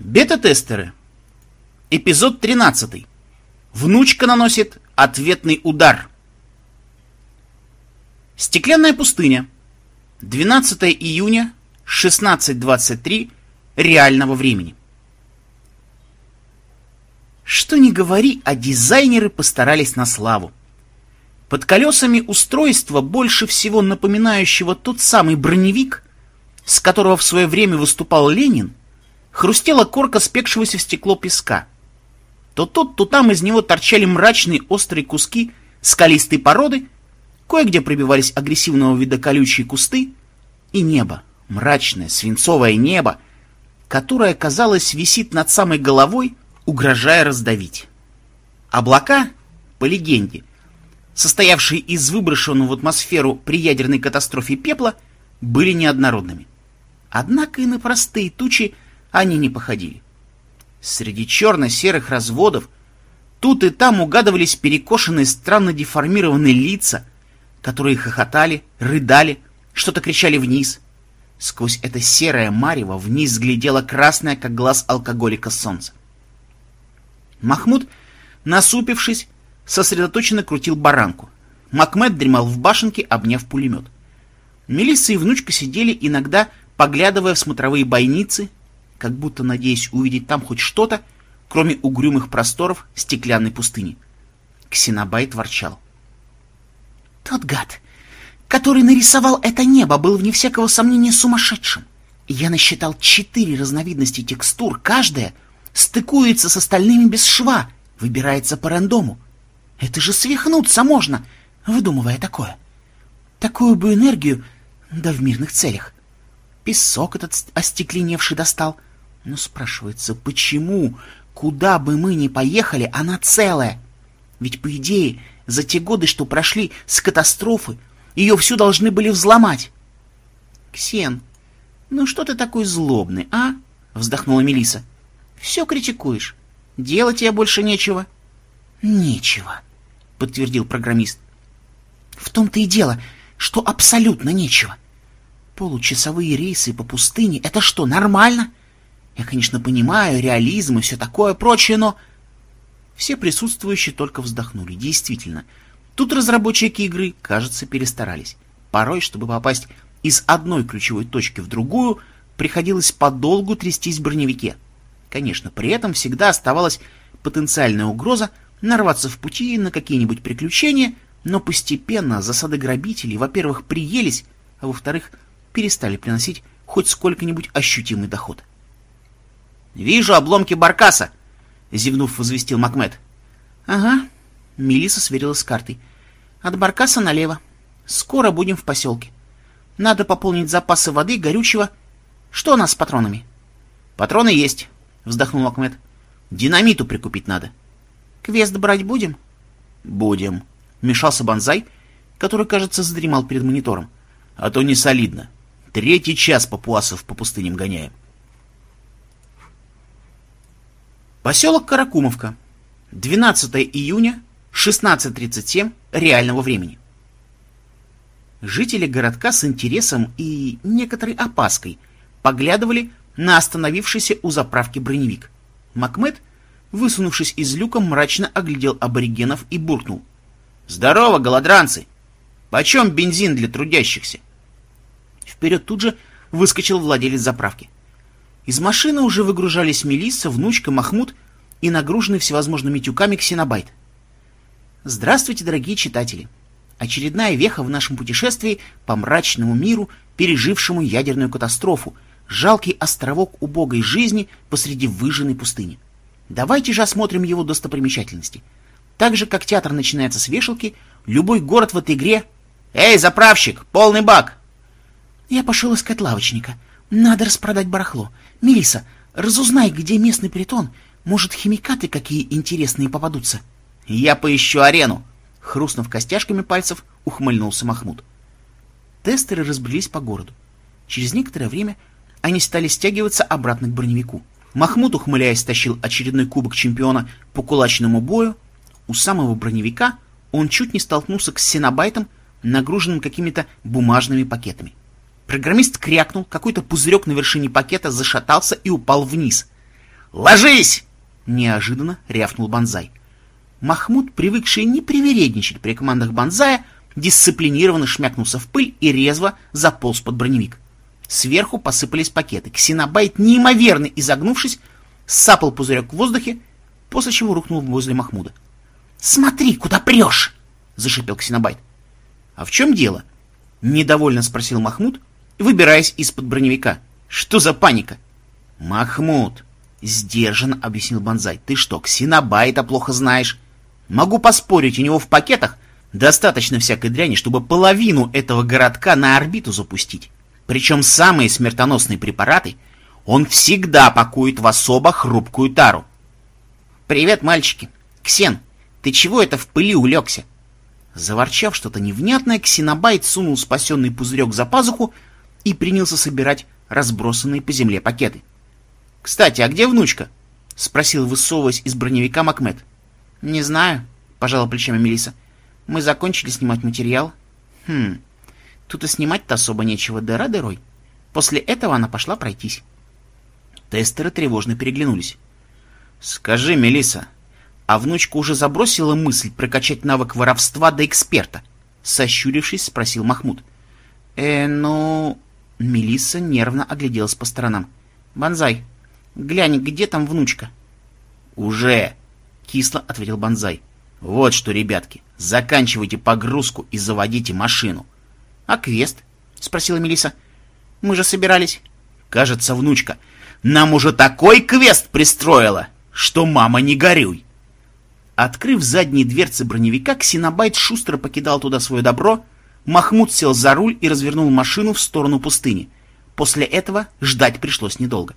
Бета-тестеры. Эпизод 13. Внучка наносит ответный удар. Стеклянная пустыня. 12 июня, 16.23 реального времени. Что ни говори, а дизайнеры постарались на славу. Под колесами устройства, больше всего напоминающего тот самый броневик, с которого в свое время выступал Ленин, хрустела корка спекшегося в стекло песка. То тут, то там из него торчали мрачные острые куски скалистой породы, кое-где пробивались агрессивного вида колючие кусты, и небо, мрачное свинцовое небо, которое, казалось, висит над самой головой, угрожая раздавить. Облака, по легенде, состоявшие из выброшенного в атмосферу при ядерной катастрофе пепла, были неоднородными. Однако и на простые тучи они не походили. Среди черно-серых разводов тут и там угадывались перекошенные странно деформированные лица, которые хохотали, рыдали, что-то кричали вниз. Сквозь это серое марево вниз глядела красная, как глаз алкоголика, солнце. Махмуд, насупившись, сосредоточенно крутил баранку. Макмед дремал в башенке, обняв пулемет. Мелисса и внучка сидели иногда, поглядывая в смотровые бойницы, как будто надеясь увидеть там хоть что-то, кроме угрюмых просторов стеклянной пустыни. Ксенобайт ворчал. «Тот гад, который нарисовал это небо, был вне всякого сомнения сумасшедшим. Я насчитал четыре разновидности текстур, каждая стыкуется с остальными без шва, выбирается по рандому. Это же свихнуться можно, выдумывая такое. Такую бы энергию, да в мирных целях. Песок этот остекленевший достал — но спрашивается, почему, куда бы мы ни поехали, она целая? Ведь, по идее, за те годы, что прошли с катастрофы, ее всю должны были взломать. Ксен, ну что ты такой злобный, а? Вздохнула Мелиса. Все критикуешь. Делать тебе больше нечего. Нечего, подтвердил программист. В том-то и дело, что абсолютно нечего. Получасовые рейсы по пустыне — это что, нормально? — я, конечно, понимаю реализм и все такое прочее, но... Все присутствующие только вздохнули. Действительно, тут разработчики игры, кажется, перестарались. Порой, чтобы попасть из одной ключевой точки в другую, приходилось подолгу трястись в броневике. Конечно, при этом всегда оставалась потенциальная угроза нарваться в пути на какие-нибудь приключения, но постепенно засады грабителей, во-первых, приелись, а во-вторых, перестали приносить хоть сколько-нибудь ощутимый доход. «Вижу обломки баркаса!» — зевнув, возвестил Макмед. «Ага», — Мелиса сверилась с картой. «От баркаса налево. Скоро будем в поселке. Надо пополнить запасы воды горючего. Что у нас с патронами?» «Патроны есть», — вздохнул Макмед. «Динамиту прикупить надо». «Квест брать будем?» «Будем», — мешался Бонзай, который, кажется, задремал перед монитором. «А то не солидно. Третий час папуасов по пустыням гоняем». Поселок Каракумовка. 12 июня, 16.37 реального времени. Жители городка с интересом и некоторой опаской поглядывали на остановившийся у заправки броневик. Макмед, высунувшись из люка, мрачно оглядел аборигенов и буркнул. «Здорово, голодранцы! Почем бензин для трудящихся?» Вперед тут же выскочил владелец заправки. Из машины уже выгружались Мелисса, внучка, Махмуд и нагруженный всевозможными тюками ксенобайт. Здравствуйте, дорогие читатели! Очередная веха в нашем путешествии по мрачному миру, пережившему ядерную катастрофу, жалкий островок убогой жизни посреди выжженной пустыни. Давайте же осмотрим его достопримечательности. Так же, как театр начинается с вешалки, любой город в этой игре... «Эй, заправщик, полный бак!» Я пошел искать лавочника. Надо распродать барахло. Мелиса, разузнай, где местный притон. Может, химикаты какие интересные попадутся. Я поищу арену. Хрустнув костяшками пальцев, ухмыльнулся Махмуд. Тестеры разбрелись по городу. Через некоторое время они стали стягиваться обратно к броневику. Махмуд, ухмыляясь, тащил очередной кубок чемпиона по кулачному бою. У самого броневика он чуть не столкнулся с синобайтом, нагруженным какими-то бумажными пакетами. Программист крякнул, какой-то пузырек на вершине пакета зашатался и упал вниз. Ложись!» Неожиданно рявкнул Бонзай. Махмуд, привыкший не привередничать при командах Бонзая, дисциплинированно шмякнулся в пыль и резво заполз под броневик. Сверху посыпались пакеты. Ксенобайт, неимоверно изогнувшись, сапал пузырек в воздухе, после чего рухнул возле Махмуда. «Смотри, куда прешь!» — зашипел Ксенобайт. «А в чем дело?» — недовольно спросил Махмуд, выбираясь из-под броневика. «Что за паника?» «Махмуд!» — сдержанно объяснил Бонзай. «Ты что, Ксенобайта плохо знаешь? Могу поспорить, у него в пакетах достаточно всякой дряни, чтобы половину этого городка на орбиту запустить. Причем самые смертоносные препараты он всегда пакует в особо хрупкую тару. «Привет, мальчики! Ксен, ты чего это в пыли улегся?» Заворчав что-то невнятное, Ксенобайт сунул спасенный пузырек за пазуху и принялся собирать разбросанные по земле пакеты. «Кстати, а где внучка?» — спросил, высовываясь из броневика Макмед. «Не знаю», — пожала плечами Мелиса. «Мы закончили снимать материал». «Хм, Тут и снимать-то особо нечего, дыра дырой. После этого она пошла пройтись. Тестеры тревожно переглянулись. «Скажи, Мелиса, а внучка уже забросила мысль прокачать навык воровства до эксперта?» Сощурившись, спросил Махмуд. «Э, ну...» Мелиса нервно огляделась по сторонам. «Бонзай, глянь, где там внучка?» «Уже!» — кисло ответил Бонзай. «Вот что, ребятки, заканчивайте погрузку и заводите машину. «А квест?» — спросила Мелиса. «Мы же собирались...» «Кажется, внучка, нам уже такой квест пристроила, что мама не горюй!» Открыв задние дверцы броневика, Ксенобайт шустро покидал туда свое добро, Махмуд сел за руль и развернул машину в сторону пустыни. После этого ждать пришлось недолго.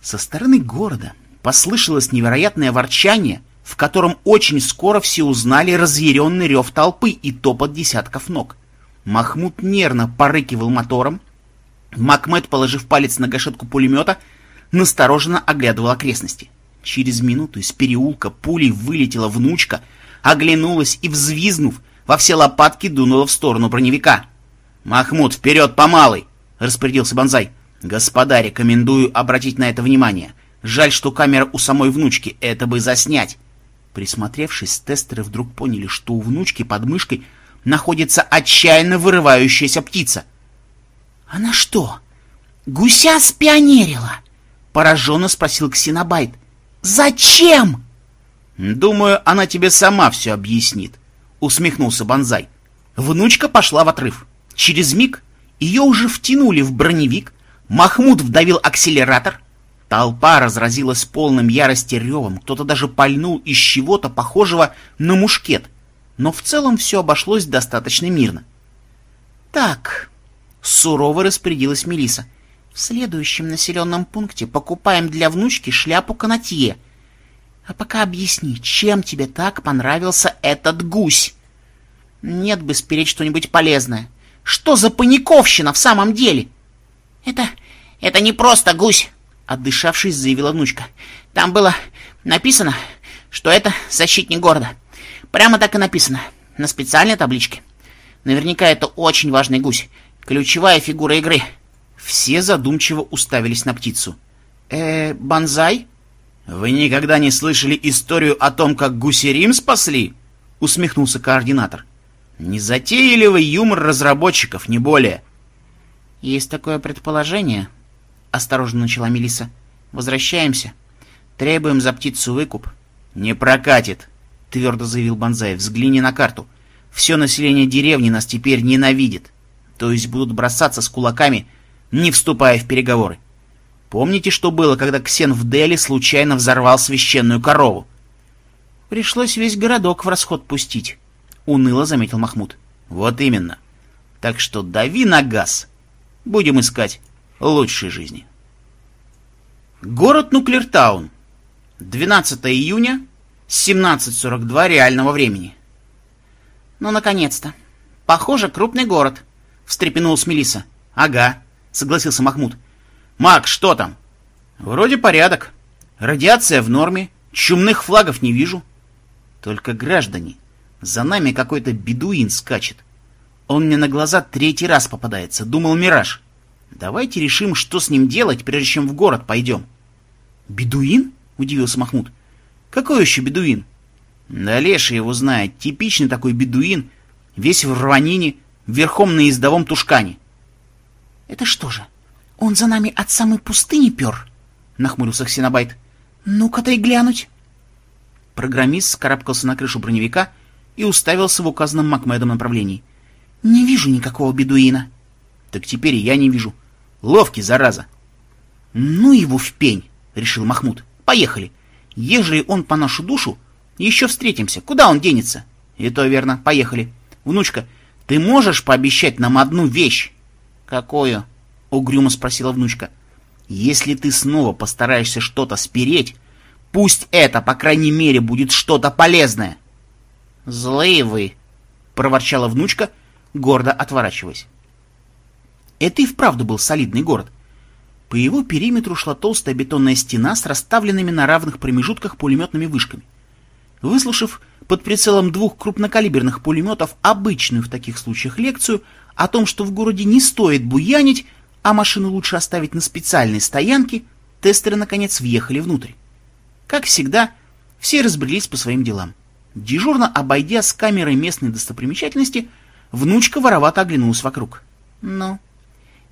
Со стороны города послышалось невероятное ворчание, в котором очень скоро все узнали разъяренный рев толпы и топот десятков ног. Махмуд нервно порыкивал мотором. Макмед, положив палец на гашетку пулемета, настороженно оглядывал окрестности. Через минуту из переулка пулей вылетела внучка, оглянулась и, взвизнув, во все лопатки дунула в сторону броневика. «Махмуд, вперед, по малой!» — распорядился Бонзай. «Господа, рекомендую обратить на это внимание. Жаль, что камера у самой внучки, это бы заснять». Присмотревшись, тестеры вдруг поняли, что у внучки под мышкой находится отчаянно вырывающаяся птица. «Она что, гуся спионерила?» — пораженно спросил Ксенобайт. «Зачем?» «Думаю, она тебе сама все объяснит», — усмехнулся Бонзай. Внучка пошла в отрыв. Через миг ее уже втянули в броневик, Махмуд вдавил акселератор, толпа разразилась полным ярости ревом, кто-то даже пальнул из чего-то похожего на мушкет, но в целом все обошлось достаточно мирно. «Так», — сурово распорядилась Мелиса, — «в следующем населенном пункте покупаем для внучки шляпу канатье. А пока объясни, чем тебе так понравился этот гусь?» «Нет бы спереть что-нибудь полезное. Что за паниковщина в самом деле?» «Это... это не просто гусь», — отдышавшись, заявила внучка. «Там было написано, что это защитник города». Прямо так и написано, на специальной табличке. Наверняка это очень важный гусь, ключевая фигура игры. Все задумчиво уставились на птицу. э Бонзай? Вы никогда не слышали историю о том, как гусерим спасли? Усмехнулся координатор. Незатейливый юмор разработчиков, не более. Есть такое предположение, осторожно начала Мелиса. Возвращаемся. Требуем за птицу выкуп. Не прокатит, твердо заявил Бонзай. «Взгляни на карту. Все население деревни нас теперь ненавидит. То есть будут бросаться с кулаками, не вступая в переговоры. Помните, что было, когда Ксен в Дели случайно взорвал священную корову? Пришлось весь городок в расход пустить, — уныло заметил Махмуд. Вот именно. Так что дави на газ. Будем искать лучшей жизни. Город Нуклертаун. 12 июня 17.42 реального времени. «Ну, наконец-то! Похоже, крупный город!» — встрепенулась Мелиса. «Ага», — согласился Махмуд. «Мак, что там?» «Вроде порядок. Радиация в норме, чумных флагов не вижу. Только, граждане, за нами какой-то бедуин скачет. Он мне на глаза третий раз попадается, думал мираж. Давайте решим, что с ним делать, прежде чем в город пойдем». «Бедуин?» — удивился Махмуд. «Какой еще бедуин?» «Да Леша его знает. Типичный такой бедуин, весь в рванине, верхом на ездовом тушкане». «Это что же, он за нами от самой пустыни пер?» — нахмурился Ксенобайт. «Ну-ка дай глянуть». Программист скарабкался на крышу броневика и уставился в указанном Макмедом направлении. «Не вижу никакого бедуина». «Так теперь и я не вижу. Ловкий, зараза». «Ну его в пень», — решил Махмуд. «Поехали. Ежели он по нашу душу, еще встретимся. Куда он денется?» «И то верно. Поехали. Внучка, ты можешь пообещать нам одну вещь?» «Какую?» — угрюмо спросила внучка. «Если ты снова постараешься что-то спереть, пусть это, по крайней мере, будет что-то полезное». «Злые вы!» — проворчала внучка, гордо отворачиваясь. Это и вправду был солидный город. По его периметру шла толстая бетонная стена с расставленными на равных промежутках пулеметными вышками. Выслушав под прицелом двух крупнокалиберных пулеметов обычную в таких случаях лекцию о том, что в городе не стоит буянить, а машину лучше оставить на специальной стоянке, тестеры, наконец, въехали внутрь. Как всегда, все разбрелись по своим делам. Дежурно обойдя с камерой местной достопримечательности, внучка воровато оглянулась вокруг. «Ну,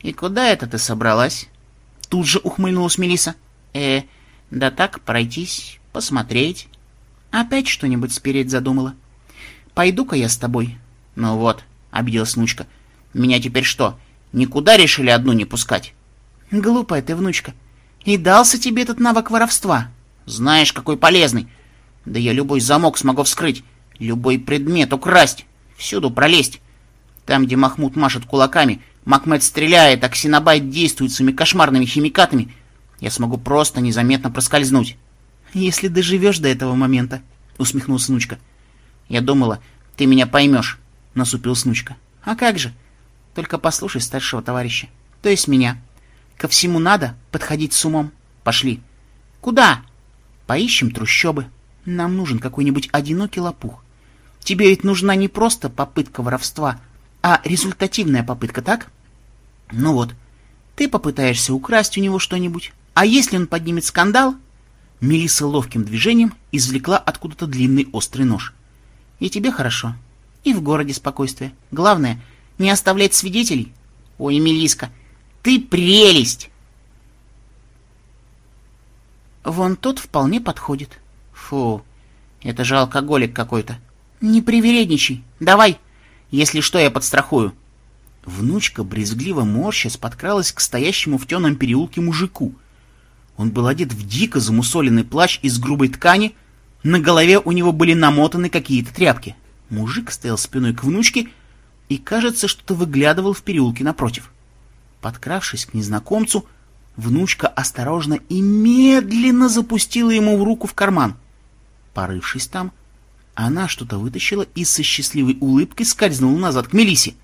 и куда это ты собралась?» Тут же ухмыльнулась Мелиса. «Э, да так, пройтись, посмотреть. Опять что-нибудь спереть задумала. Пойду-ка я с тобой». «Ну вот», — обиделась внучка, — меня теперь что, никуда решили одну не пускать? Глупая ты, внучка. И дался тебе этот навык воровства. Знаешь, какой полезный. Да я любой замок смогу вскрыть, любой предмет украсть, всюду пролезть. Там, где Махмуд машет кулаками, Макмед стреляет, а Ксенобайт действует своими кошмарными химикатами, я смогу просто незаметно проскользнуть. Если доживешь до этого момента, — усмехнулась внучка. Я думала, ты меня поймешь, — насупилась внучка. А как же? Только послушай старшего товарища, то есть меня. Ко всему надо подходить с умом. Пошли. Куда? Поищем трущобы. Нам нужен какой-нибудь одинокий лопух. Тебе ведь нужна не просто попытка воровства, а результативная попытка, так? Ну вот, ты попытаешься украсть у него что-нибудь, а если он поднимет скандал... Мелисса ловким движением извлекла откуда-то длинный острый нож. И тебе хорошо, и в городе спокойствие. Главное — не оставлять свидетелей? Ой, Мелиска, ты прелесть! Вон тот вполне подходит. Фу, это же алкоголик какой-то. Не привередничай. Давай, если что, я подстрахую. Внучка, брезгливо морщась, подкралась к стоящему в темном переулке мужику. Он был одет в дико замусоленный плащ из грубой ткани, на голове у него были намотаны какие-то тряпки. Мужик стоял спиной к внучке и, кажется, что-то выглядывал в переулке напротив. Подкравшись к незнакомцу, внучка осторожно и медленно запустила ему в руку в карман. Порывшись там, она что-то вытащила и со счастливой улыбкой скользнула назад к Мелисе.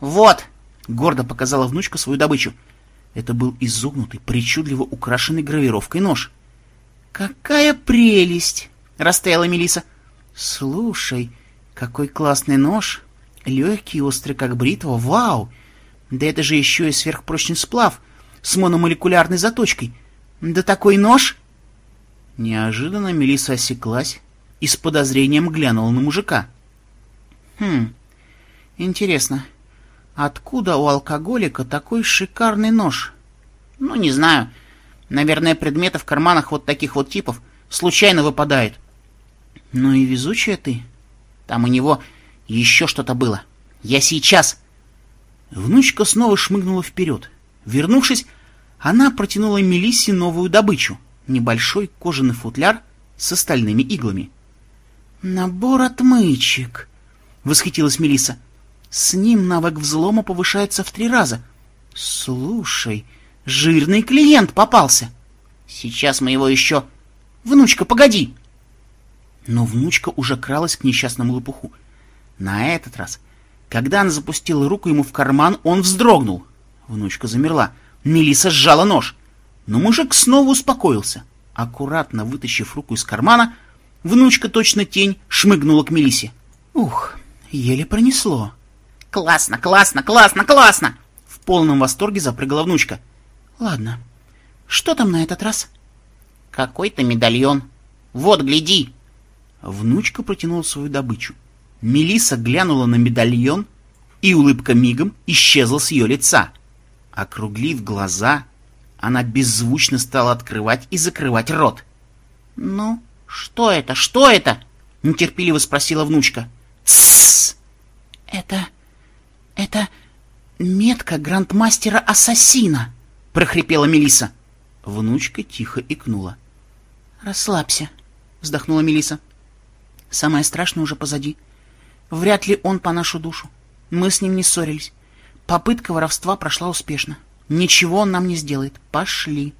«Вот!» — гордо показала внучка свою добычу. Это был изогнутый, причудливо украшенный гравировкой нож. «Какая прелесть!» — растаяла Мелиса. «Слушай, какой классный нож! Легкий, острый, как бритва. Вау! Да это же еще и сверхпрочный сплав с мономолекулярной заточкой. Да такой нож! Неожиданно Мелисса осеклась и с подозрением глянула на мужика. Хм, интересно, откуда у алкоголика такой шикарный нож? Ну, не знаю. Наверное, предметы в карманах вот таких вот типов случайно выпадают. Ну и везучая ты. Там у него еще что-то было. Я сейчас!» Внучка снова шмыгнула вперед. Вернувшись, она протянула Мелиссе новую добычу — небольшой кожаный футляр с остальными иглами. «Набор отмычек!» — восхитилась Мелисса. «С ним навык взлома повышается в три раза. Слушай, жирный клиент попался!» «Сейчас мы его еще...» «Внучка, погоди!» Но внучка уже кралась к несчастному лопуху. На этот раз, когда она запустила руку ему в карман, он вздрогнул. Внучка замерла. Мелиса сжала нож. Но мужик снова успокоился. Аккуратно вытащив руку из кармана, внучка, точно тень, шмыгнула к Мелисе. Ух, еле пронесло. «Классно, классно, классно, классно!» В полном восторге запрыгала внучка. «Ладно, что там на этот раз?» Какой-то медальон. Вот, гляди. Внучка протянула свою добычу. Мелиса глянула на медальон, и улыбка мигом исчезла с ее лица. Округлив глаза, она беззвучно стала открывать и закрывать рот. «Ну, что это? Что это?» — нетерпеливо спросила внучка. «Тссс! Это... это метка грандмастера-ассасина!» — прохрипела Мелиса. Внучка тихо икнула. «Расслабься», — вздохнула Мелиса. «Самое страшное уже позади. Вряд ли он по нашу душу. Мы с ним не ссорились. Попытка воровства прошла успешно. Ничего он нам не сделает. Пошли».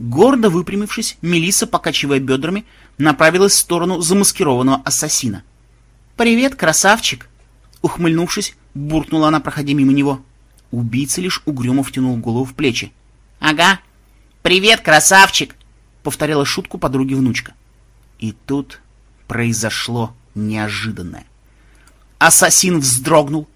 Гордо выпрямившись, Мелиса, покачивая бедрами, направилась в сторону замаскированного ассасина. «Привет, красавчик!» Ухмыльнувшись, буркнула она, проходя мимо него. Убийца лишь угрюмо втянул голову в плечи. «Ага. Привет, красавчик!» — повторяла шутку подруги внучка. И тут произошло неожиданное. Ассасин вздрогнул,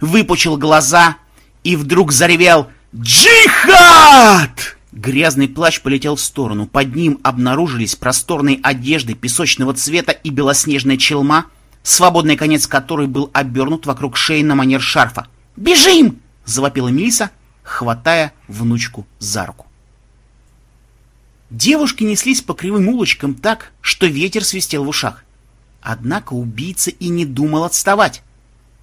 выпучил глаза и вдруг заревел «Джихад!» Грязный плащ полетел в сторону. Под ним обнаружились просторные одежды песочного цвета и белоснежная челма, свободный конец которой был обернут вокруг шеи на манер шарфа. «Бежим!» — завопила Мелиса, хватая внучку за руку. Девушки неслись по кривым улочкам так, что ветер свистел в ушах. Однако убийца и не думал отставать.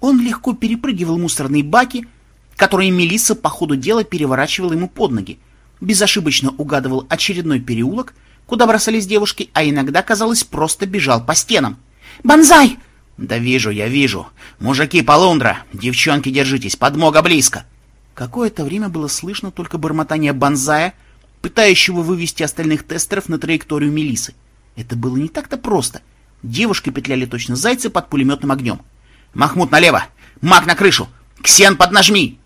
Он легко перепрыгивал мусорные баки, которые Мелисса по ходу дела переворачивала ему под ноги, безошибочно угадывал очередной переулок, куда бросались девушки, а иногда, казалось, просто бежал по стенам. «Бонзай!» «Да вижу, я вижу. Мужики, полундра! Девчонки, держитесь, подмога близко!» Какое-то время было слышно только бормотание Бонзая, пытающего вывести остальных тестеров на траекторию Мелисы. Это было не так-то просто. Девушки петляли точно зайцы под пулеметным огнем. «Махмуд налево! Маг на крышу! Ксен, поднажми!»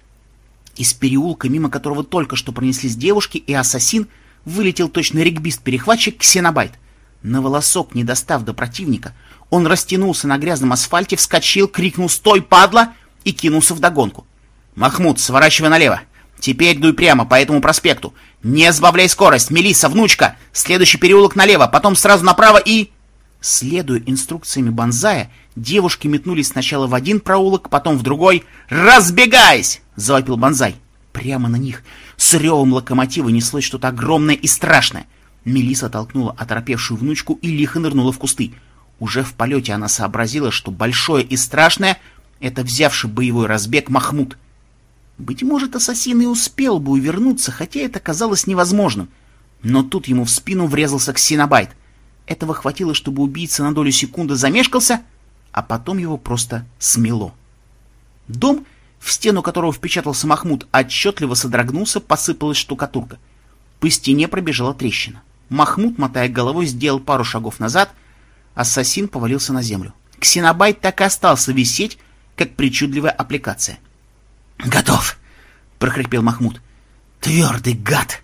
Из переулка, мимо которого только что пронеслись девушки и ассасин, вылетел точно регбист-перехватчик Ксенобайт. На волосок, не достав до противника, он растянулся на грязном асфальте, вскочил, крикнул «Стой, падла!» и кинулся вдогонку. «Махмуд, сворачивай налево! Теперь дуй прямо по этому проспекту! Не сбавляй скорость! Мелисса, внучка! Следующий переулок налево, потом сразу направо и...» Следуя инструкциями Бонзая, девушки метнулись сначала в один проулок, потом в другой. «Разбегайся!» — завопил Бонзай. Прямо на них с ревом локомотива неслось что-то огромное и страшное. Мелиса толкнула оторопевшую внучку и лихо нырнула в кусты. Уже в полете она сообразила, что большое и страшное — это взявший боевой разбег Махмуд. Быть может, ассасин и успел бы увернуться, хотя это казалось невозможным. Но тут ему в спину врезался ксенобайт. Этого хватило, чтобы убийца на долю секунды замешкался, а потом его просто смело. Дом, в стену которого впечатался Махмуд, отчетливо содрогнулся, посыпалась штукатурка. По стене пробежала трещина. Махмуд, мотая головой, сделал пару шагов назад, ассасин повалился на землю. Ксенобайт так и остался висеть, как причудливая аппликация. «Готов!» — прохрипел Махмуд. «Твердый гад!»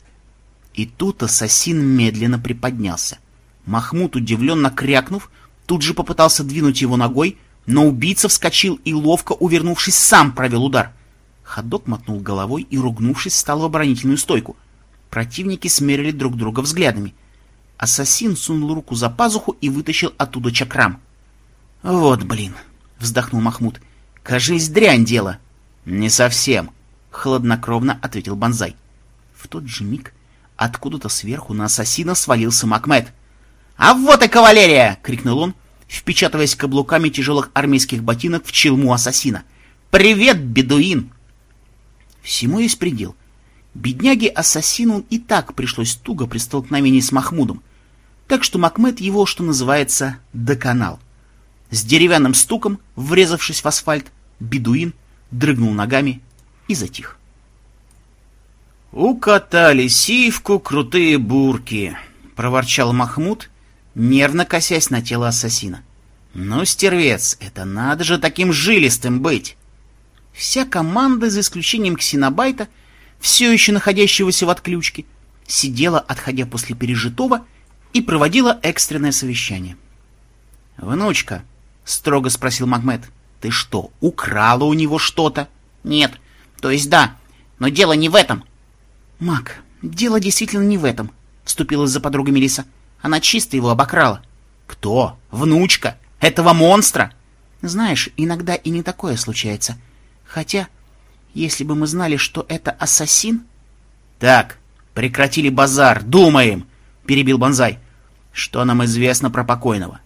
И тут ассасин медленно приподнялся. Махмуд, удивленно крякнув, тут же попытался двинуть его ногой, но убийца вскочил и, ловко увернувшись, сам провел удар. Ходок мотнул головой и, ругнувшись, стал в оборонительную стойку. Противники смерили друг друга взглядами. Ассасин сунул руку за пазуху и вытащил оттуда чакрам. «Вот блин!» — вздохнул Махмуд. «Кажись, дрянь дело!» «Не совсем!» — хладнокровно ответил Бонзай. В тот же миг откуда-то сверху на ассасина свалился Макмед — «А вот и кавалерия!» — крикнул он, впечатываясь каблуками тяжелых армейских ботинок в челму ассасина. «Привет, бедуин!» Всему есть предел. Бедняге-ассасину и так пришлось туго при столкновении с Махмудом, так что Макмед его, что называется, доконал. С деревянным стуком, врезавшись в асфальт, бедуин дрыгнул ногами и затих. «Укатали сивку крутые бурки», — проворчал Махмуд, нервно косясь на тело ассасина. «Ну, стервец, это надо же таким жилистым быть!» Вся команда, за исключением Ксенобайта, все еще находящегося в отключке, сидела, отходя после пережитого, и проводила экстренное совещание. «Внучка», — строго спросил Магмед, — «ты что, украла у него что-то?» «Нет, то есть да, но дело не в этом». «Маг, дело действительно не в этом», — вступилась за подругой Мелиса. Она чисто его обокрала. Кто? Внучка? Этого монстра? Знаешь, иногда и не такое случается. Хотя, если бы мы знали, что это ассасин... Так, прекратили базар, думаем, перебил Бонзай. Что нам известно про покойного?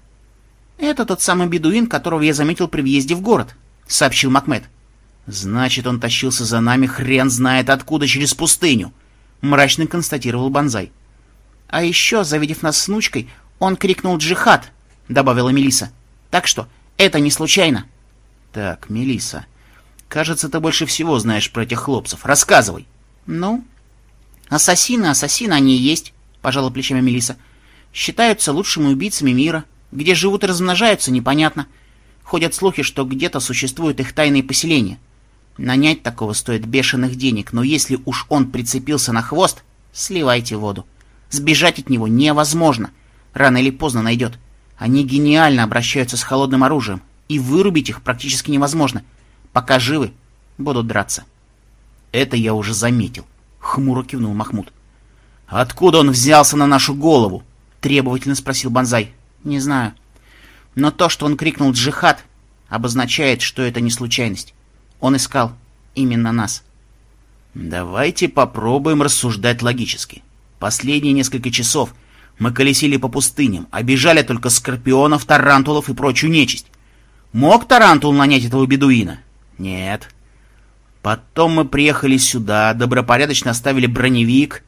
Это тот самый бедуин, которого я заметил при въезде в город, сообщил Макмед. Значит, он тащился за нами хрен знает откуда через пустыню, мрачно констатировал Бонзай. А еще, завидев нас с внучкой, он крикнул «Джихад!» — добавила Мелиса. Так что это не случайно. Так, Мелиса, кажется, ты больше всего знаешь про этих хлопцев. Рассказывай. Ну, ассасины, ассасины они и есть, пожала плечами Мелиса. Считаются лучшими убийцами мира. Где живут и размножаются, непонятно. Ходят слухи, что где-то существуют их тайные поселения. Нанять такого стоит бешеных денег, но если уж он прицепился на хвост, сливайте воду. Сбежать от него невозможно. Рано или поздно найдет. Они гениально обращаются с холодным оружием, и вырубить их практически невозможно. Пока живы, будут драться. Это я уже заметил, хмуро кивнул Махмуд. Откуда он взялся на нашу голову? Требовательно спросил Бонзай. Не знаю. Но то, что он крикнул «Джихад», обозначает, что это не случайность. Он искал именно нас. Давайте попробуем рассуждать логически. Последние несколько часов мы колесили по пустыням, обижали только скорпионов, тарантулов и прочую нечисть. Мог тарантул нанять этого бедуина? Нет. Потом мы приехали сюда, добропорядочно оставили броневик.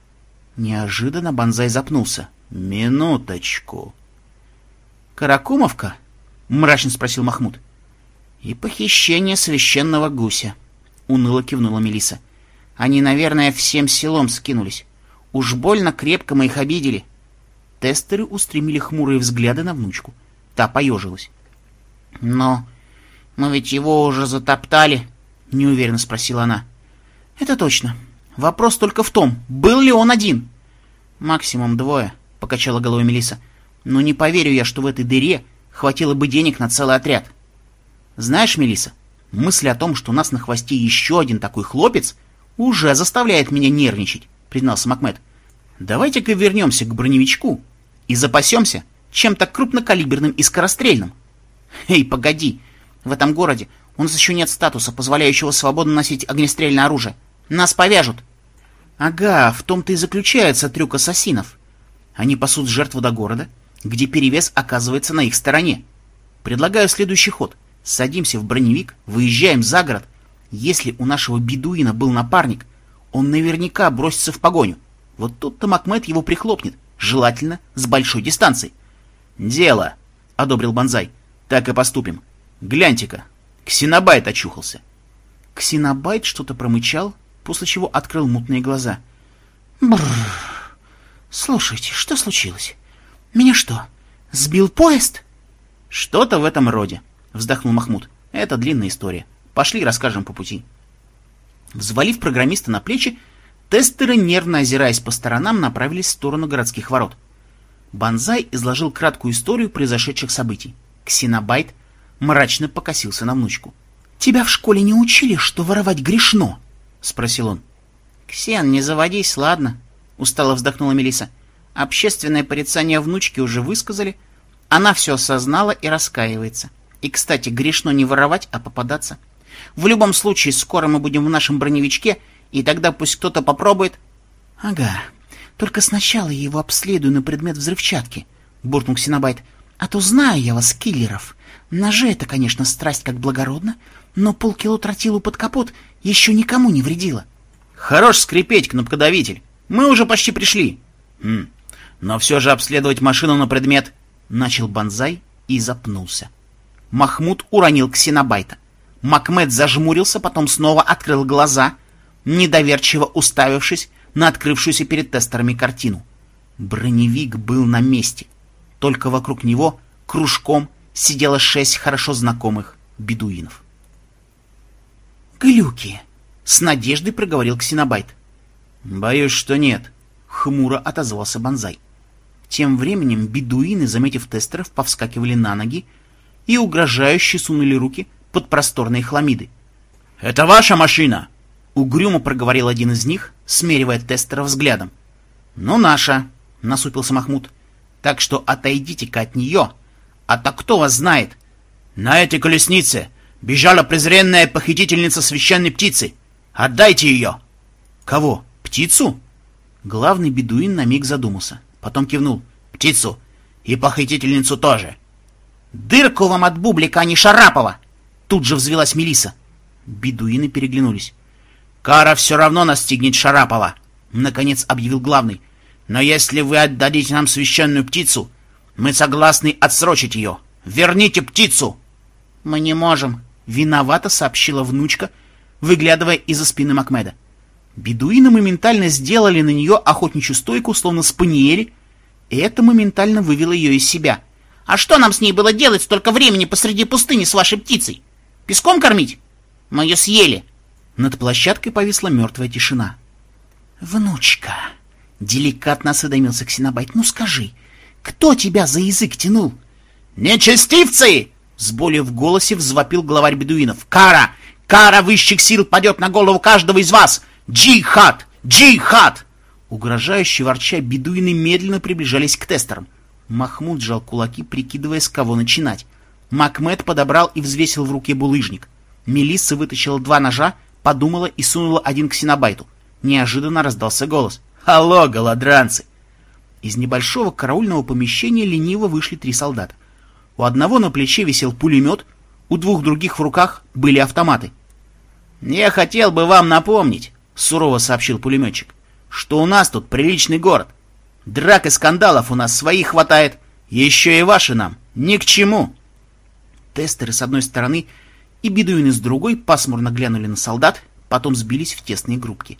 Неожиданно Бонзай запнулся. Минуточку. «Каракумовка?» — мрачно спросил Махмуд. «И похищение священного гуся», — уныло кивнула Мелиса. «Они, наверное, всем селом скинулись. Уж больно крепко мы их обидели. Тестеры устремили хмурые взгляды на внучку. Та поежилась. «Но мы ведь его уже затоптали», — неуверенно спросила она. «Это точно. Вопрос только в том, был ли он один?» «Максимум двое», — покачала головой Мелиса. «Но не поверю я, что в этой дыре хватило бы денег на целый отряд». «Знаешь, Мелиса, мысль о том, что у нас на хвосте еще один такой хлопец, уже заставляет меня нервничать», — признался Макмед. «Давайте-ка вернемся к броневичку и запасемся чем-то крупнокалиберным и скорострельным. Эй, погоди, в этом городе у нас еще нет статуса, позволяющего свободно носить огнестрельное оружие. Нас повяжут. Ага, в том-то и заключается трюк ассасинов. Они пасут жертву до города, где перевес оказывается на их стороне. Предлагаю следующий ход. Садимся в броневик, выезжаем за город. Если у нашего бедуина был напарник, он наверняка бросится в погоню. Вот тут-то Макмед его прихлопнет желательно с большой дистанции. «Дело!» — одобрил Бонзай. «Так и поступим. Гляньте-ка, Ксенобайт очухался». Ксенобайт что-то промычал, после чего открыл мутные глаза. «Бррр! Слушайте, что случилось? Меня что, сбил поезд?» «Что-то в этом роде», — вздохнул Махмуд. «Это длинная история. Пошли, расскажем по пути». Взвалив программиста на плечи, Тестеры, нервно озираясь по сторонам, направились в сторону городских ворот. Банзай изложил краткую историю произошедших событий. Ксенобайт мрачно покосился на внучку. «Тебя в школе не учили, что воровать грешно?» — спросил он. «Ксен, не заводись, ладно?» — устало вздохнула Мелиса. «Общественное порицание внучки уже высказали. Она все осознала и раскаивается. И, кстати, грешно не воровать, а попадаться. В любом случае, скоро мы будем в нашем броневичке — и тогда пусть кто-то попробует. — Ага, только сначала я его обследую на предмет взрывчатки, — буркнул Синабайт. — А то знаю я вас, киллеров. Ножи — это, конечно, страсть как благородно, но полкило тротилу под капот еще никому не вредило. — Хорош скрипеть, кнопкодавитель. Мы уже почти пришли. Хм. Но все же обследовать машину на предмет... Начал Банзай и запнулся. Махмуд уронил ксенобайта. Макмед зажмурился, потом снова открыл глаза — недоверчиво уставившись на открывшуюся перед тестерами картину. Броневик был на месте. Только вокруг него кружком сидело шесть хорошо знакомых бедуинов. «Глюки!» — с надеждой проговорил Ксенобайт. «Боюсь, что нет», — хмуро отозвался Бонзай. Тем временем бедуины, заметив тестеров, повскакивали на ноги и угрожающе сунули руки под просторные хламиды. «Это ваша машина!» Угрюмо проговорил один из них, смеривая тестера взглядом. «Ну, наша», —— насупился Махмуд. «Так что отойдите-ка от нее. А так кто вас знает?» «На этой колеснице бежала презренная похитительница священной птицы. Отдайте ее!» «Кого? Птицу?» Главный бедуин на миг задумался. Потом кивнул. «Птицу! И похитительницу тоже!» «Дырку вам от бублика, а не Шарапова!» Тут же взвелась Мелиса. Бедуины переглянулись. «Кара все равно настигнет Шарапова!» Наконец объявил главный. «Но если вы отдадите нам священную птицу, мы согласны отсрочить ее. Верните птицу!» «Мы не можем!» Виновато сообщила внучка, выглядывая из-за спины Макмеда. Бедуины моментально сделали на нее охотничью стойку, словно спаниели, и это моментально вывело ее из себя. «А что нам с ней было делать столько времени посреди пустыни с вашей птицей? Песком кормить? Мы ее съели!» Над площадкой повисла мертвая тишина. «Внучка!» — деликатно осведомился Ксенобайт. «Ну скажи, кто тебя за язык тянул?» «Нечестивцы!» — с болью в голосе взвопил главарь бедуинов. «Кара! Кара высших сил падет на голову каждого из вас! Джихад! Джихад!» Угрожающе ворча, бедуины медленно приближались к тестерам. Махмуд сжал кулаки, прикидывая, с кого начинать. Макмед подобрал и взвесил в руке булыжник. Мелисса вытащила два ножа, подумала и сунула один к синобайту. Неожиданно раздался голос. «Алло, голодранцы!» Из небольшого караульного помещения лениво вышли три солдата. У одного на плече висел пулемет, у двух других в руках были автоматы. «Я хотел бы вам напомнить», — сурово сообщил пулеметчик, «что у нас тут приличный город. Драк и скандалов у нас своих хватает, еще и ваши нам ни к чему». Тестеры с одной стороны и бедуины с другой пасмурно глянули на солдат, потом сбились в тесные группки.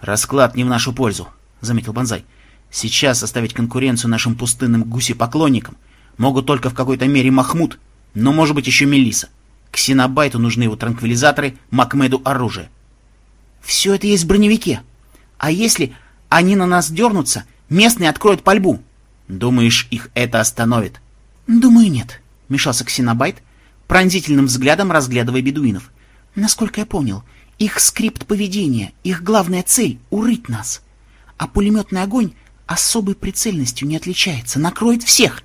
«Расклад не в нашу пользу», — заметил Бонзай. «Сейчас оставить конкуренцию нашим пустынным гусепоклонникам могут только в какой-то мере Махмуд, но, может быть, еще Мелиса. Ксенобайту нужны его транквилизаторы, Макмеду оружие». «Все это есть в броневике. А если они на нас дернутся, местные откроют пальбу». «Думаешь, их это остановит?» «Думаю, нет», — мешался Ксенобайт, пронзительным взглядом разглядывая бедуинов. «Насколько я понял, — их скрипт поведения, их главная цель — урыть нас. А пулеметный огонь особой прицельностью не отличается, накроет всех.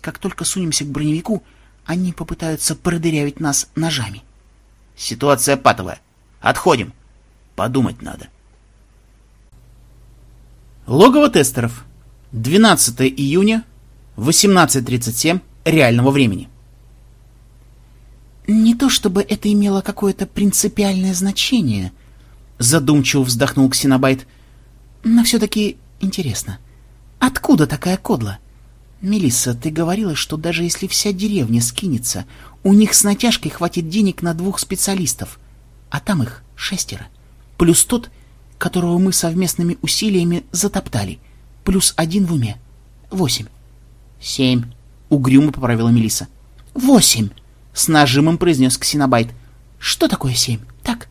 Как только сунемся к броневику, они попытаются продырявить нас ножами. Ситуация патовая. Отходим. Подумать надо. Логово тестеров. 12 июня, 18.37 реального времени. «Не то чтобы это имело какое-то принципиальное значение», — задумчиво вздохнул Ксенобайт. «Но все-таки интересно, откуда такая кодла? Мелисса, ты говорила, что даже если вся деревня скинется, у них с натяжкой хватит денег на двух специалистов, а там их шестеро, плюс тот, которого мы совместными усилиями затоптали, плюс один в уме. Восемь». «Семь», — угрюмо поправила Мелисса. «Восемь!» С нажимом произнес Ксенобайт. Что такое семь? Так,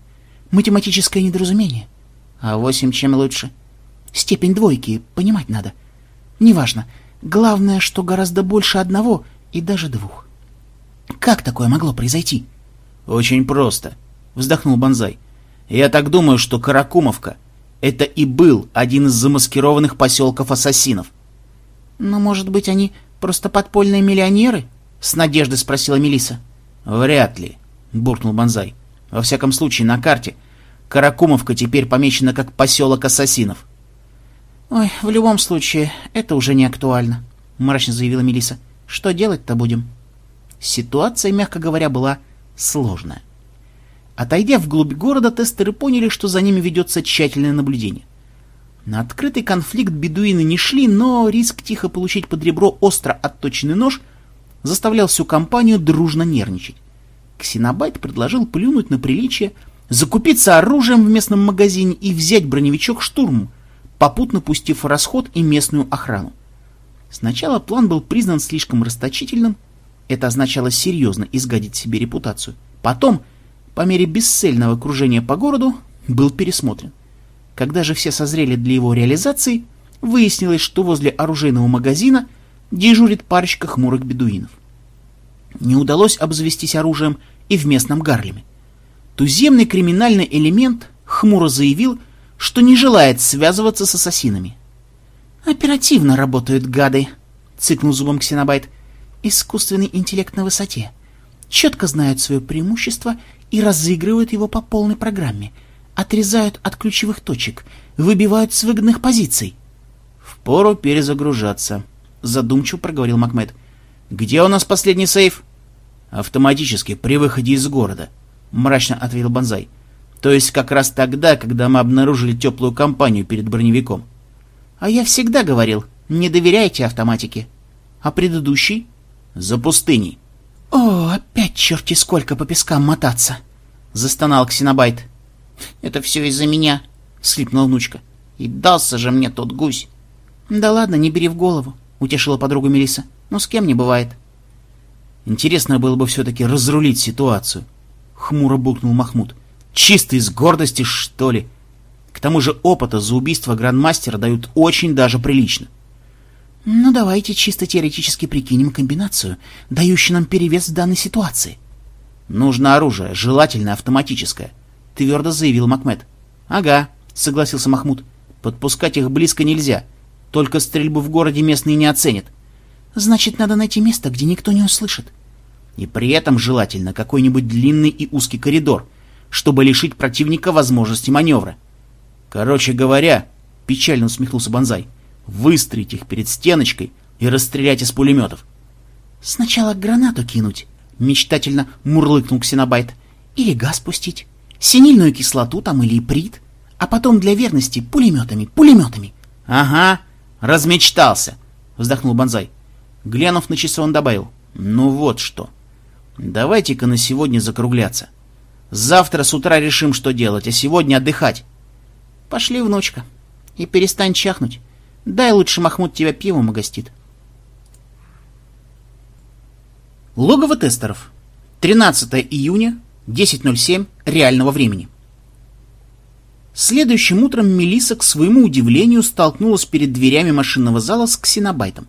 математическое недоразумение. А восемь чем лучше? Степень двойки, понимать надо. Неважно. Главное, что гораздо больше одного и даже двух. Как такое могло произойти? Очень просто, вздохнул Бонзай. Я так думаю, что Каракумовка — это и был один из замаскированных поселков ассасинов. Но, может быть, они просто подпольные миллионеры? С надеждой спросила Мелиса. «Вряд ли», — буркнул Бонзай. «Во всяком случае, на карте Каракумовка теперь помечена как поселок ассасинов». «Ой, в любом случае, это уже не актуально», — мрачно заявила Мелиса. «Что делать-то будем?» Ситуация, мягко говоря, была сложная. Отойдя вглубь города, тестеры поняли, что за ними ведется тщательное наблюдение. На открытый конфликт бедуины не шли, но риск тихо получить под ребро остро отточенный нож — заставлял всю компанию дружно нервничать. Ксенобайт предложил плюнуть на приличие, закупиться оружием в местном магазине и взять броневичок штурму, попутно пустив расход и местную охрану. Сначала план был признан слишком расточительным, это означало серьезно изгадить себе репутацию. Потом, по мере бесцельного кружения по городу, был пересмотрен. Когда же все созрели для его реализации, выяснилось, что возле оружейного магазина – дежурит парочка хмурых бедуинов. Не удалось обзавестись оружием и в местном Гарлеме. Туземный криминальный элемент хмуро заявил, что не желает связываться с ассасинами. Оперативно работают гады, цыкнул зубом Ксенобайт. Искусственный интеллект на высоте. Четко знают свое преимущество и разыгрывают его по полной программе. Отрезают от ключевых точек, выбивают с выгодных позиций. Впору перезагружаться, задумчиво проговорил Макмед. Где у нас последний сейф? Автоматически, при выходе из города, мрачно ответил Бонзай. То есть как раз тогда, когда мы обнаружили теплую компанию перед броневиком. А я всегда говорил, не доверяйте автоматике. А предыдущий? За пустыней. О, опять черти сколько по пескам мотаться! Застонал Ксенобайт. Это все из-за меня, слипнула внучка. И дался же мне тот гусь. Да ладно, не бери в голову, утешила подругу Мелиса. Ну с кем не бывает. Интересно было бы все-таки разрулить ситуацию. Хмуро букнул Махмуд. Чисто из гордости, что ли? К тому же опыта за убийство грандмастера дают очень даже прилично. Ну, давайте чисто теоретически прикинем комбинацию, дающую нам перевес в данной ситуации. Нужно оружие, желательно автоматическое, твердо заявил Макмед. Ага, согласился Махмуд. Подпускать их близко нельзя. Только стрельбу в городе местные не оценят. Значит, надо найти место, где никто не услышит. И при этом желательно какой-нибудь длинный и узкий коридор, чтобы лишить противника возможности маневра. Короче говоря, печально усмехнулся Бонзай, выстроить их перед стеночкой и расстрелять из пулеметов. Сначала гранату кинуть, мечтательно мурлыкнул Ксенобайт, или газ пустить, синильную кислоту там или иприт, а потом для верности пулеметами, пулеметами. — Ага, размечтался, — вздохнул Бонзай. Глянув на часы, он добавил. — Ну вот что. Давайте-ка на сегодня закругляться. Завтра с утра решим, что делать, а сегодня отдыхать. — Пошли, внучка, и перестань чахнуть. Дай лучше Махмуд тебя пивом угостит. Логово тестеров. 13 июня, 10.07 реального времени. Следующим утром Мелиса, к своему удивлению, столкнулась перед дверями машинного зала с ксенобайтом.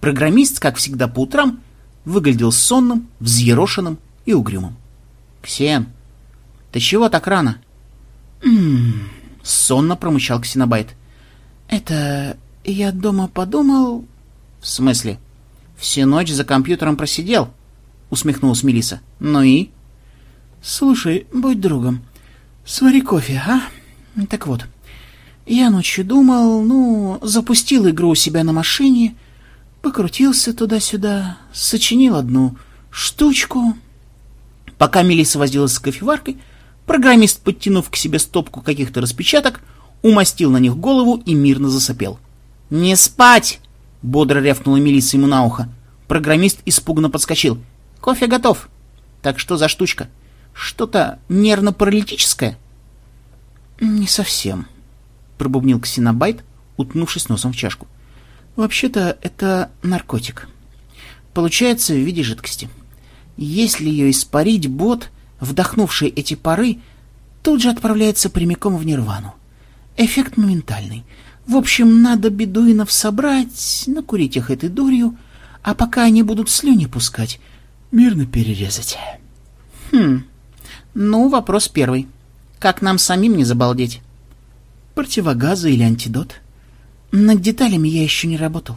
Программист, как всегда по утрам, выглядел сонным, взъерошенным и угрюмым. — Ксен, ты чего так рано? «М-м-м», сонно промычал Ксенобайт. «Это я дома подумал...» «В смысле?» «Всю ночь за компьютером просидел?» Усмехнулась Мелиса. «Ну и?» «Слушай, будь другом, свари кофе, а?» Так вот, я ночью думал, ну, запустил игру у себя на машине, покрутился туда-сюда, сочинил одну штучку. Пока Мелисса возилась с кофеваркой, программист, подтянув к себе стопку каких-то распечаток, умастил на них голову и мирно засопел. «Не спать!» — бодро рявкнула Мелисса ему на ухо. Программист испуганно подскочил. «Кофе готов!» «Так что за штучка? Что-то нервно-паралитическое?» «Не совсем», — пробубнил Ксенобайт, утнувшись носом в чашку. «Вообще-то это наркотик. Получается в виде жидкости. Если ее испарить, бот, вдохнувший эти пары, тут же отправляется прямиком в нирвану. Эффект моментальный. В общем, надо бедуинов собрать, накурить их этой дурью, а пока они будут слюни пускать, мирно перерезать». «Хм, ну, вопрос первый. Как нам самим не забалдеть? Противогазы или антидот? Над деталями я еще не работал.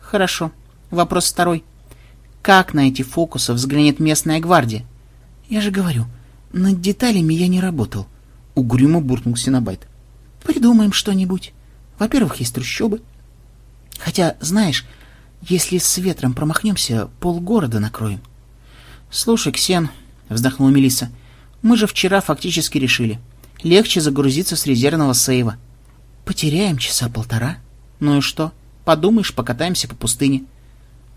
Хорошо. Вопрос второй. Как на эти фокусы взглянет местная гвардия? Я же говорю, над деталями я не работал. Угрюмо буркнул Синабайт. Придумаем что-нибудь. Во-первых, есть трущобы. Хотя, знаешь, если с ветром промахнемся, полгорода накроем. Слушай, Ксен, вздохнула Мелиса, мы же вчера фактически решили. Легче загрузиться с резервного сейва. Потеряем часа полтора. Ну и что? Подумаешь, покатаемся по пустыне.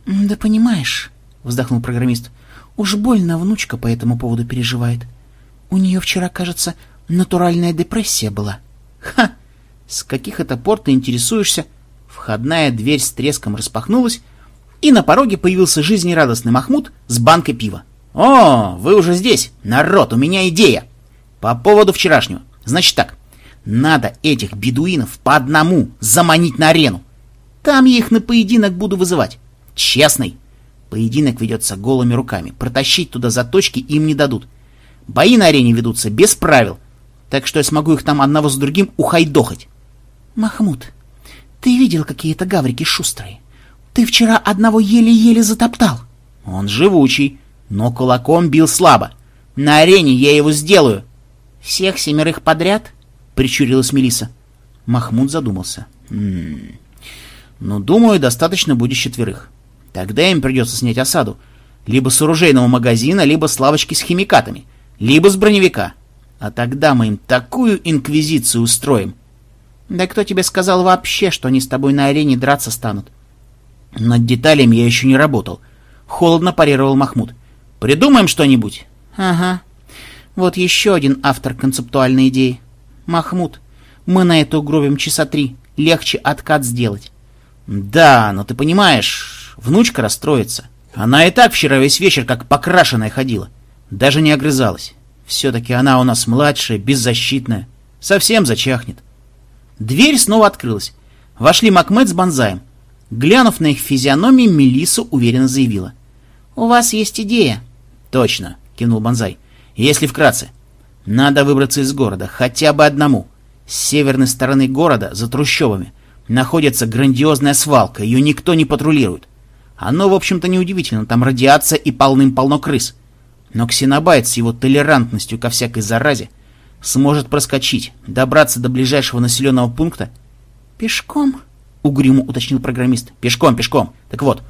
Да понимаешь, вздохнул программист, уж больно внучка по этому поводу переживает. У нее вчера, кажется, натуральная депрессия была. Ха! С каких это пор ты интересуешься? Входная дверь с треском распахнулась, и на пороге появился жизнерадостный Махмуд с банкой пива. «О, вы уже здесь! Народ, у меня идея! По поводу вчерашнего. Значит так, надо этих бедуинов по одному заманить на арену. Там я их на поединок буду вызывать. Честный. Поединок ведется голыми руками. Протащить туда заточки им не дадут. Бои на арене ведутся без правил, так что я смогу их там одного за другим ухайдохать. Махмуд, Ты видел какие-то гаврики шустрые? Ты вчера одного еле-еле затоптал. Он живучий, но кулаком бил слабо. На арене я его сделаю. Всех семерых подряд? Прищурилась Мелиса. Махмуд задумался. М -м -м. Ну, думаю, достаточно будет четверых. Тогда им придется снять осаду. Либо с оружейного магазина, либо с лавочки с химикатами. Либо с броневика. А тогда мы им такую инквизицию устроим. Да кто тебе сказал вообще, что они с тобой на арене драться станут? Над деталями я еще не работал. Холодно парировал Махмуд. Придумаем что-нибудь? Ага. Вот еще один автор концептуальной идеи. Махмуд, мы на это угробим часа три. Легче откат сделать. Да, но ты понимаешь, внучка расстроится. Она и так вчера весь вечер как покрашенная ходила. Даже не огрызалась. Все-таки она у нас младшая, беззащитная. Совсем зачахнет. Дверь снова открылась. Вошли Макмед с Бонзаем. Глянув на их физиономии, Мелисса уверенно заявила. «У вас есть идея». «Точно», — кивнул Бонзай. «Если вкратце. Надо выбраться из города, хотя бы одному. С северной стороны города, за трущобами, находится грандиозная свалка, ее никто не патрулирует. Оно, в общем-то, неудивительно, там радиация и полным-полно крыс. Но ксенобайт с его толерантностью ко всякой заразе сможет проскочить, добраться до ближайшего населенного пункта. «Пешком?» — угрюмо уточнил программист. «Пешком, пешком. Так вот,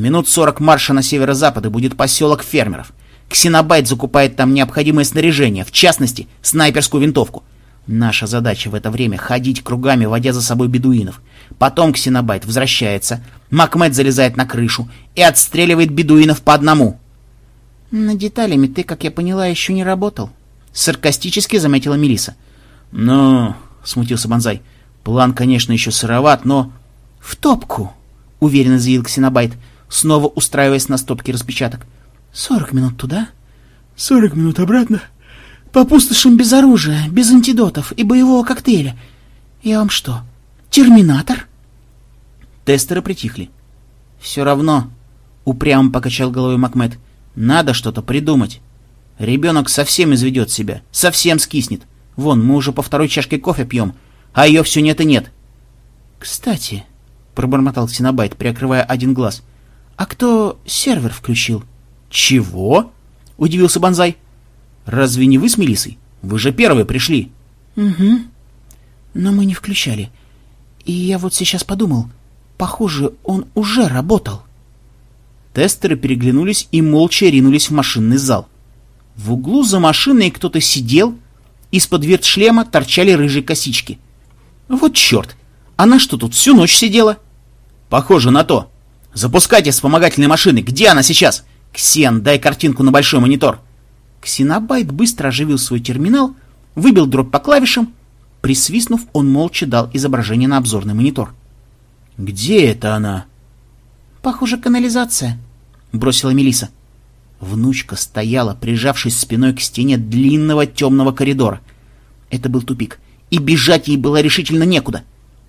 минут сорок марша на северо-запад и будет поселок фермеров. Ксенобайт закупает там необходимое снаряжение, в частности, снайперскую винтовку. Наша задача в это время ходить кругами, водя за собой бедуинов. Потом Ксенобайт возвращается, Макмед залезает на крышу и отстреливает бедуинов по одному. «На деталями ты, как я поняла, еще не работал», — саркастически заметила Мелиса. «Ну...» — смутился Бонзай. «План, конечно, еще сыроват, но...» «В топку», — уверенно заявил Ксенобайт, снова устраиваясь на стопке распечаток. «Сорок минут туда, сорок минут обратно. По пустошам без оружия, без антидотов и боевого коктейля. Я вам что, терминатор?» Тестеры притихли. «Все равно», — упрямо покачал головой Макмед, — «надо что-то придумать. Ребенок совсем изведет себя, совсем скиснет. Вон, мы уже по второй чашке кофе пьем, а ее все нет и нет». «Кстати», — пробормотал Синабайт, приоткрывая один глаз, — «а кто сервер включил?» «Чего?» — удивился Бонзай. «Разве не вы с Мелиссой? Вы же первые пришли». «Угу. Но мы не включали. И я вот сейчас подумал, Похоже, он уже работал. Тестеры переглянулись и молча ринулись в машинный зал. В углу за машиной кто-то сидел, из-под вертшлема торчали рыжие косички. Вот черт! Она что, тут всю ночь сидела? Похоже на то. Запускайте вспомогательные машины. Где она сейчас? Ксен, дай картинку на большой монитор. Ксенобайт быстро оживил свой терминал, выбил дробь по клавишам. Присвистнув, он молча дал изображение на обзорный монитор. Где это она? Похоже, канализация, бросила Мелиса. Внучка стояла, прижавшись спиной к стене длинного темного коридора. Это был тупик, и бежать ей было решительно некуда.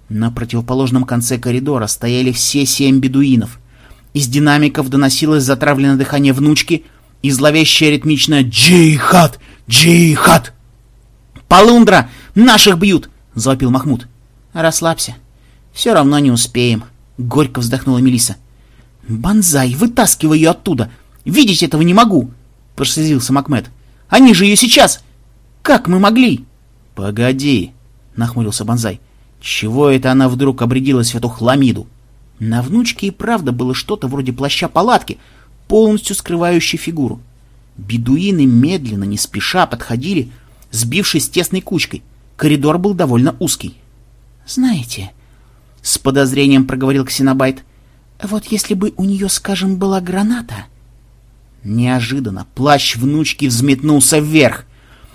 На противоположном конце коридора стояли все семь бедуинов. Из динамиков доносилось затравленное дыхание внучки и зловещее ритмичное «Джихад! Джихад!» «Полундра! Наших бьют!» — завопил Махмуд. «Расслабься. Все равно не успеем, — горько вздохнула Мелиса. Бонзай, вытаскивай ее оттуда! Видеть этого не могу! — прослезился Макмед. Они же ее сейчас! Как мы могли? — Погоди, — нахмурился Бонзай. Чего это она вдруг обрядилась в эту хламиду? На внучке и правда было что-то вроде плаща-палатки, полностью скрывающей фигуру. Бедуины медленно, не спеша подходили, сбившись тесной кучкой. Коридор был довольно узкий. — Знаете, с подозрением проговорил Ксенобайт. Вот если бы у нее, скажем, была граната... Неожиданно плащ внучки взметнулся вверх.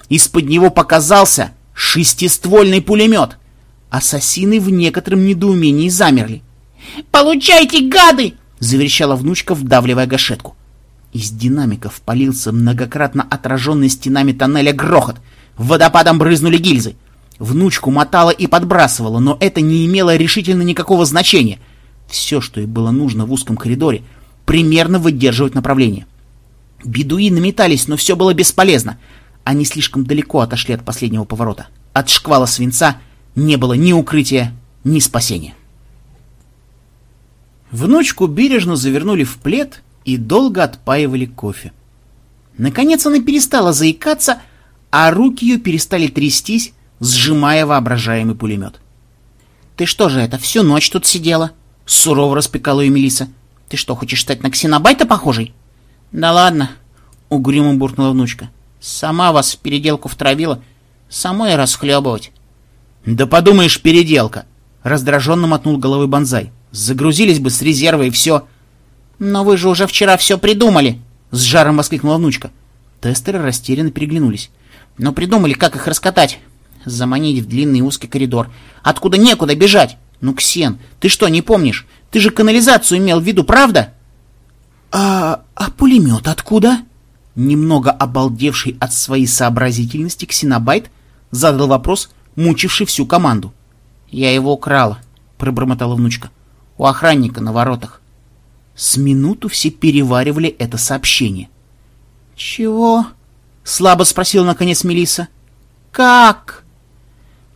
Из-под него показался шестиствольный пулемет. Ассасины в некотором недоумении замерли. «Получайте, гады!» — заверещала внучка, вдавливая гашетку. Из динамиков полился многократно отраженный стенами тоннеля грохот. Водопадом брызнули гильзы. Внучку мотало и подбрасывало, но это не имело решительно никакого значения. Все, что ей было нужно в узком коридоре, примерно выдерживать направление. Бедуины метались, но все было бесполезно. Они слишком далеко отошли от последнего поворота. От шквала свинца не было ни укрытия, ни спасения. Внучку бережно завернули в плед и долго отпаивали кофе. Наконец она перестала заикаться, а руки ее перестали трястись, сжимая воображаемый пулемет. «Ты что же это, всю ночь тут сидела?» — сурово распекала ее Мелиса. «Ты что, хочешь стать на ксенобайта похожей?» «Да ладно», — угрюмо буркнула внучка. «Сама вас в переделку втравила, самой расхлебывать». «Да подумаешь, переделка!» — раздраженно мотнул головой Бонзай. «Загрузились бы с резерва и все». «Но вы же уже вчера все придумали!» — с жаром воскликнула внучка. Тестеры растерянно переглянулись. «Но придумали, как их раскатать. Заманить в длинный узкий коридор. Откуда некуда бежать? Ну, Ксен, ты что, не помнишь? Ты же канализацию имел в виду, правда?» «А, а пулемет откуда?» Немного обалдевший от своей сообразительности Ксенобайт задал вопрос, мучивший всю команду. «Я его украла», — пробормотала внучка. «У охранника на воротах». С минуту все переваривали это сообщение. «Чего?» — слабо спросила наконец Мелиса. «Как?»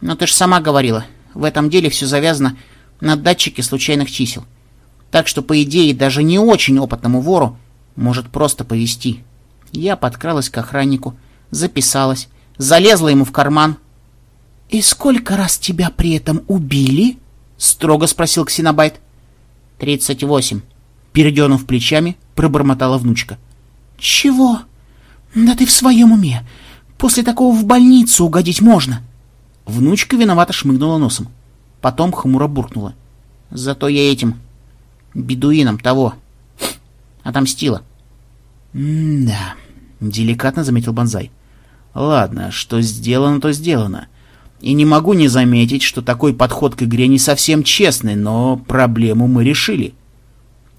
«Ну ты ж сама говорила, в этом деле все завязано на датчике случайных чисел. Так что, по идее, даже не очень опытному вору может просто повести. Я подкралась к охраннику, записалась, залезла ему в карман, «И сколько раз тебя при этом убили?» — строго спросил Ксенобайт. «Тридцать восемь». Передернув плечами, пробормотала внучка. «Чего? Да ты в своем уме. После такого в больницу угодить можно». Внучка виновато шмыгнула носом. Потом хмуро буркнула. «Зато я этим бедуином того отомстила». «М-да», — деликатно заметил Бонзай. «Ладно, что сделано, то сделано. И не могу не заметить, что такой подход к игре не совсем честный, но проблему мы решили.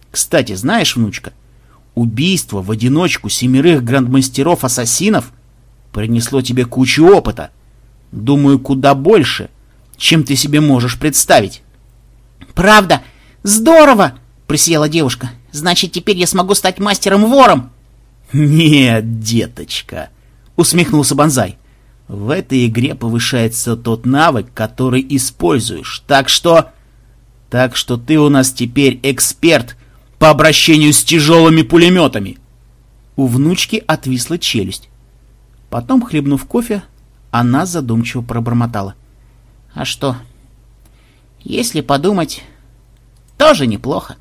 Кстати, знаешь, внучка, убийство в одиночку семерых грандмастеров-ассасинов принесло тебе кучу опыта. Думаю, куда больше, чем ты себе можешь представить. «Правда? Здорово!» — присела девушка. «Значит, теперь я смогу стать мастером-вором!» «Нет, деточка!» — усмехнулся Бонзай. В этой игре повышается тот навык, который используешь. Так что... Так что ты у нас теперь эксперт по обращению с тяжелыми пулеметами. У внучки отвисла челюсть. Потом, хлебнув кофе, она задумчиво пробормотала. А что? Если подумать, тоже неплохо.